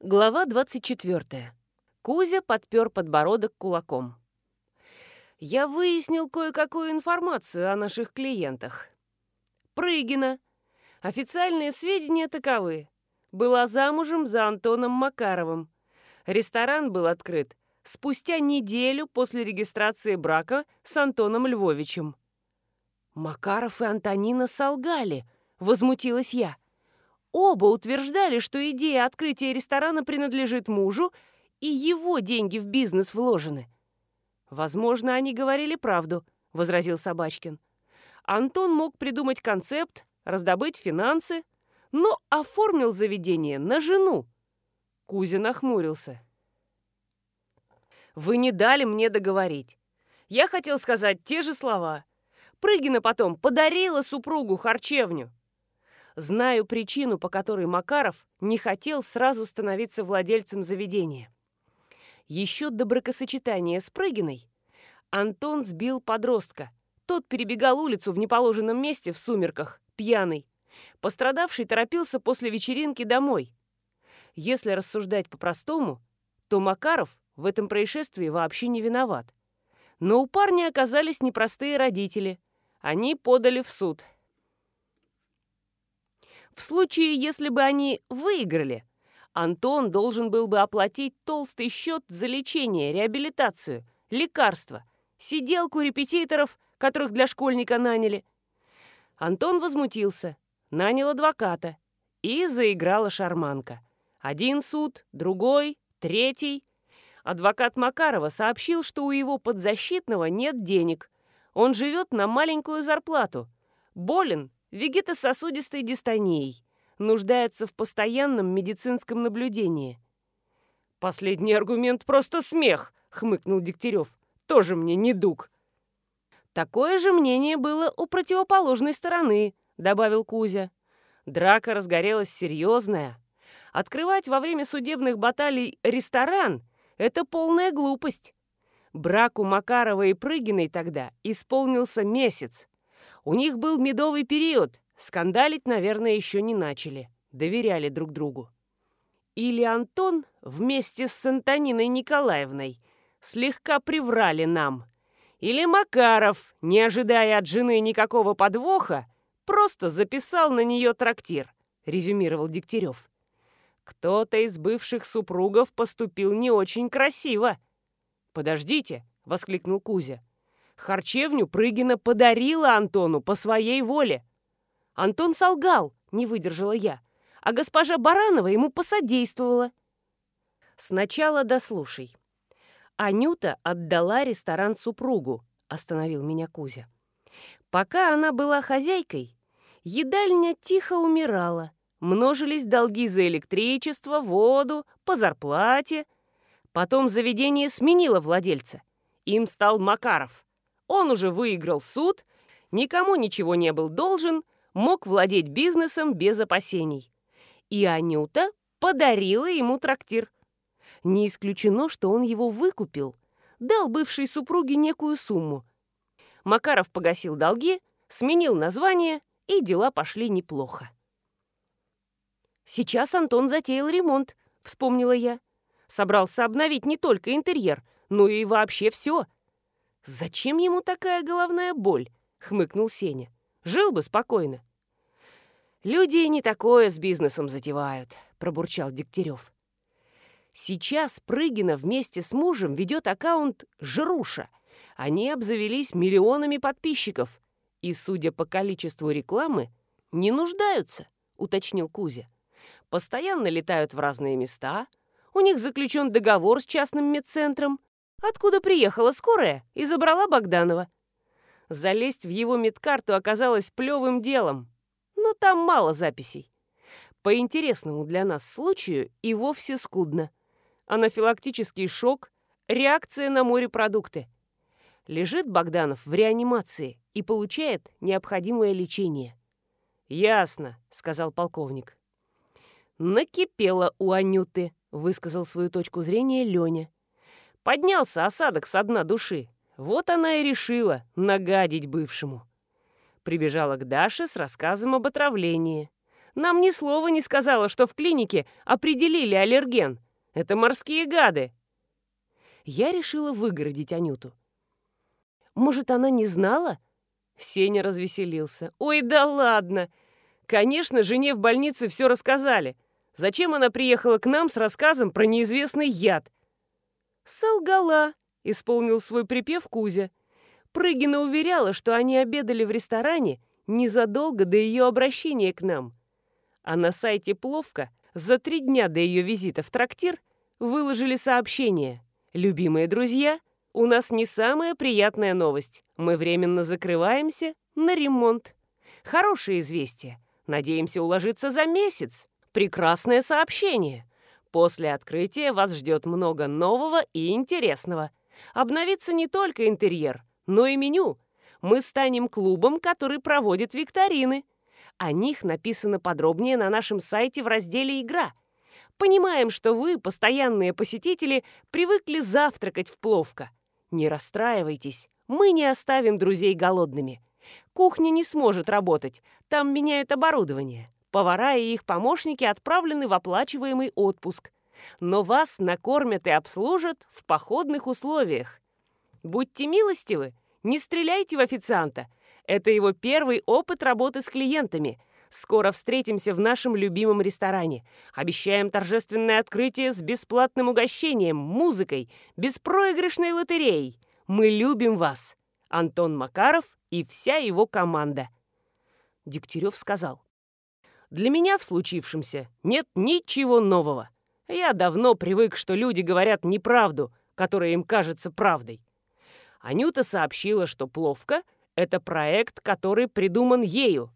Глава 24. Кузя подпер подбородок кулаком. Я выяснил кое-какую информацию о наших клиентах. Прыгина. Официальные сведения таковы. Была замужем за Антоном Макаровым. Ресторан был открыт спустя неделю после регистрации брака с Антоном Львовичем. «Макаров и Антонина солгали», — возмутилась я. Оба утверждали, что идея открытия ресторана принадлежит мужу, и его деньги в бизнес вложены. «Возможно, они говорили правду», — возразил Собачкин. Антон мог придумать концепт, раздобыть финансы, но оформил заведение на жену. Кузя нахмурился. «Вы не дали мне договорить. Я хотел сказать те же слова. Прыгина потом подарила супругу харчевню. Знаю причину, по которой Макаров не хотел сразу становиться владельцем заведения. Еще до бракосочетания с Прыгиной Антон сбил подростка. Тот перебегал улицу в неположенном месте в сумерках, пьяный. Пострадавший торопился после вечеринки домой. Если рассуждать по-простому, то Макаров в этом происшествии вообще не виноват. Но у парня оказались непростые родители. Они подали в суд – в случае, если бы они выиграли, Антон должен был бы оплатить толстый счет за лечение, реабилитацию, лекарства, сиделку репетиторов, которых для школьника наняли. Антон возмутился, нанял адвоката, и заиграла шарманка. Один суд, другой, третий. Адвокат Макарова сообщил, что у его подзащитного нет денег. Он живет на маленькую зарплату. Болен вегетососудистой дистонией, нуждается в постоянном медицинском наблюдении. «Последний аргумент просто смех», — хмыкнул Дегтярев. «Тоже мне не дуг». «Такое же мнение было у противоположной стороны», — добавил Кузя. Драка разгорелась серьезная. Открывать во время судебных баталий ресторан — это полная глупость. Браку Макарова и Прыгиной тогда исполнился месяц. У них был медовый период. Скандалить, наверное, еще не начали. Доверяли друг другу. Или Антон вместе с Антониной Николаевной слегка приврали нам. Или Макаров, не ожидая от жены никакого подвоха, просто записал на нее трактир, резюмировал Дегтярев. Кто-то из бывших супругов поступил не очень красиво. «Подождите!» — воскликнул Кузя. Харчевню Прыгина подарила Антону по своей воле. Антон солгал, не выдержала я, а госпожа Баранова ему посодействовала. Сначала дослушай. Анюта отдала ресторан супругу, остановил меня Кузя. Пока она была хозяйкой, едальня тихо умирала. Множились долги за электричество, воду, по зарплате. Потом заведение сменило владельца. Им стал Макаров. Он уже выиграл суд, никому ничего не был должен, мог владеть бизнесом без опасений. И Анюта подарила ему трактир. Не исключено, что он его выкупил, дал бывшей супруге некую сумму. Макаров погасил долги, сменил название, и дела пошли неплохо. «Сейчас Антон затеял ремонт», — вспомнила я. Собрался обновить не только интерьер, но и вообще все — «Зачем ему такая головная боль?» — хмыкнул Сеня. «Жил бы спокойно». «Люди не такое с бизнесом затевают», — пробурчал Дегтярев. Сейчас Прыгина вместе с мужем ведет аккаунт «Жруша». Они обзавелись миллионами подписчиков и, судя по количеству рекламы, не нуждаются, уточнил Кузя. Постоянно летают в разные места, у них заключен договор с частным медцентром, откуда приехала скорая и забрала Богданова. Залезть в его медкарту оказалось плевым делом, но там мало записей. По интересному для нас случаю и вовсе скудно. Анафилактический шок, реакция на морепродукты. Лежит Богданов в реанимации и получает необходимое лечение. «Ясно», — сказал полковник. «Накипело у Анюты», — высказал свою точку зрения Леня. Поднялся осадок со дна души. Вот она и решила нагадить бывшему. Прибежала к Даше с рассказом об отравлении. Нам ни слова не сказала, что в клинике определили аллерген. Это морские гады. Я решила выгородить Анюту. Может, она не знала? Сеня развеселился. Ой, да ладно! Конечно, жене в больнице все рассказали. Зачем она приехала к нам с рассказом про неизвестный яд? Солгала, исполнил свой припев Кузя. Прыгина уверяла, что они обедали в ресторане незадолго до ее обращения к нам. А на сайте Пловка за три дня до ее визита в трактир выложили сообщение. «Любимые друзья, у нас не самая приятная новость. Мы временно закрываемся на ремонт. Хорошее известие. Надеемся уложиться за месяц. Прекрасное сообщение. После открытия вас ждет много нового и интересного. Обновится не только интерьер, но и меню. Мы станем клубом, который проводит викторины. О них написано подробнее на нашем сайте в разделе «Игра». Понимаем, что вы, постоянные посетители, привыкли завтракать в Пловка. Не расстраивайтесь, мы не оставим друзей голодными. Кухня не сможет работать, там меняют оборудование. Повара и их помощники отправлены в оплачиваемый отпуск. Но вас накормят и обслужат в походных условиях. Будьте милостивы, не стреляйте в официанта. Это его первый опыт работы с клиентами. Скоро встретимся в нашем любимом ресторане. Обещаем торжественное открытие с бесплатным угощением, музыкой, беспроигрышной лотереей. Мы любим вас. Антон Макаров и вся его команда. Дегтярев сказал. Для меня в случившемся нет ничего нового. Я давно привык, что люди говорят неправду, которая им кажется правдой. Анюта сообщила, что Пловка — это проект, который придуман ею.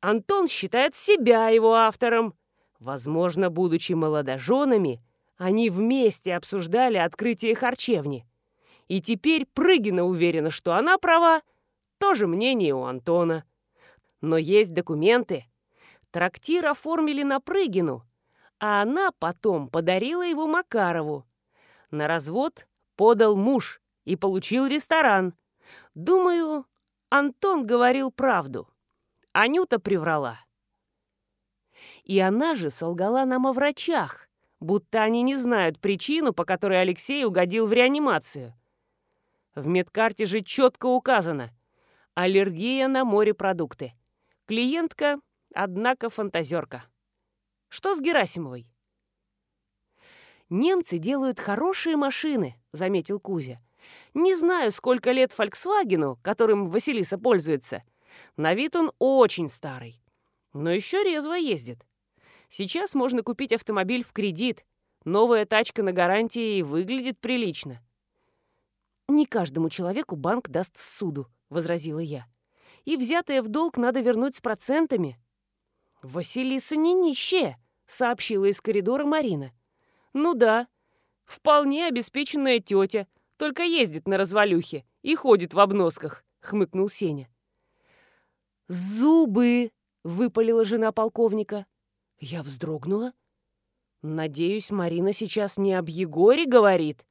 Антон считает себя его автором. Возможно, будучи молодоженами, они вместе обсуждали открытие харчевни. И теперь Прыгина уверена, что она права, тоже мнение у Антона. Но есть документы. Трактир оформили на Прыгину, а она потом подарила его Макарову. На развод подал муж и получил ресторан. Думаю, Антон говорил правду. Анюта приврала. И она же солгала нам о врачах, будто они не знают причину, по которой Алексей угодил в реанимацию. В медкарте же четко указано – Аллергия на морепродукты. Клиентка, однако, фантазерка. Что с Герасимовой? «Немцы делают хорошие машины», — заметил Кузя. «Не знаю, сколько лет «Фольксвагену», которым Василиса пользуется. На вид он очень старый, но еще резво ездит. Сейчас можно купить автомобиль в кредит. Новая тачка на гарантии выглядит прилично». «Не каждому человеку банк даст суду», возразила я. «И взятое в долг надо вернуть с процентами». «Василиса не нищая», — сообщила из коридора Марина. «Ну да, вполне обеспеченная тетя, только ездит на развалюхе и ходит в обносках», — хмыкнул Сеня. «Зубы!» — выпалила жена полковника. Я вздрогнула. «Надеюсь, Марина сейчас не об Егоре говорит?»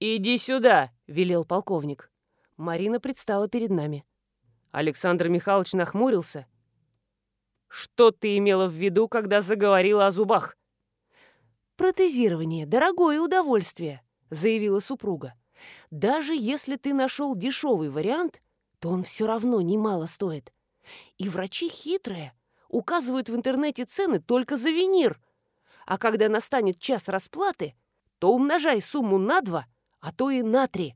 «Иди сюда!» — велел полковник. Марина предстала перед нами. Александр Михайлович нахмурился. «Что ты имела в виду, когда заговорила о зубах?» «Протезирование — дорогое удовольствие», — заявила супруга. «Даже если ты нашел дешевый вариант, то он все равно немало стоит. И врачи хитрые, указывают в интернете цены только за винир. А когда настанет час расплаты, то умножай сумму на два, а то и на три.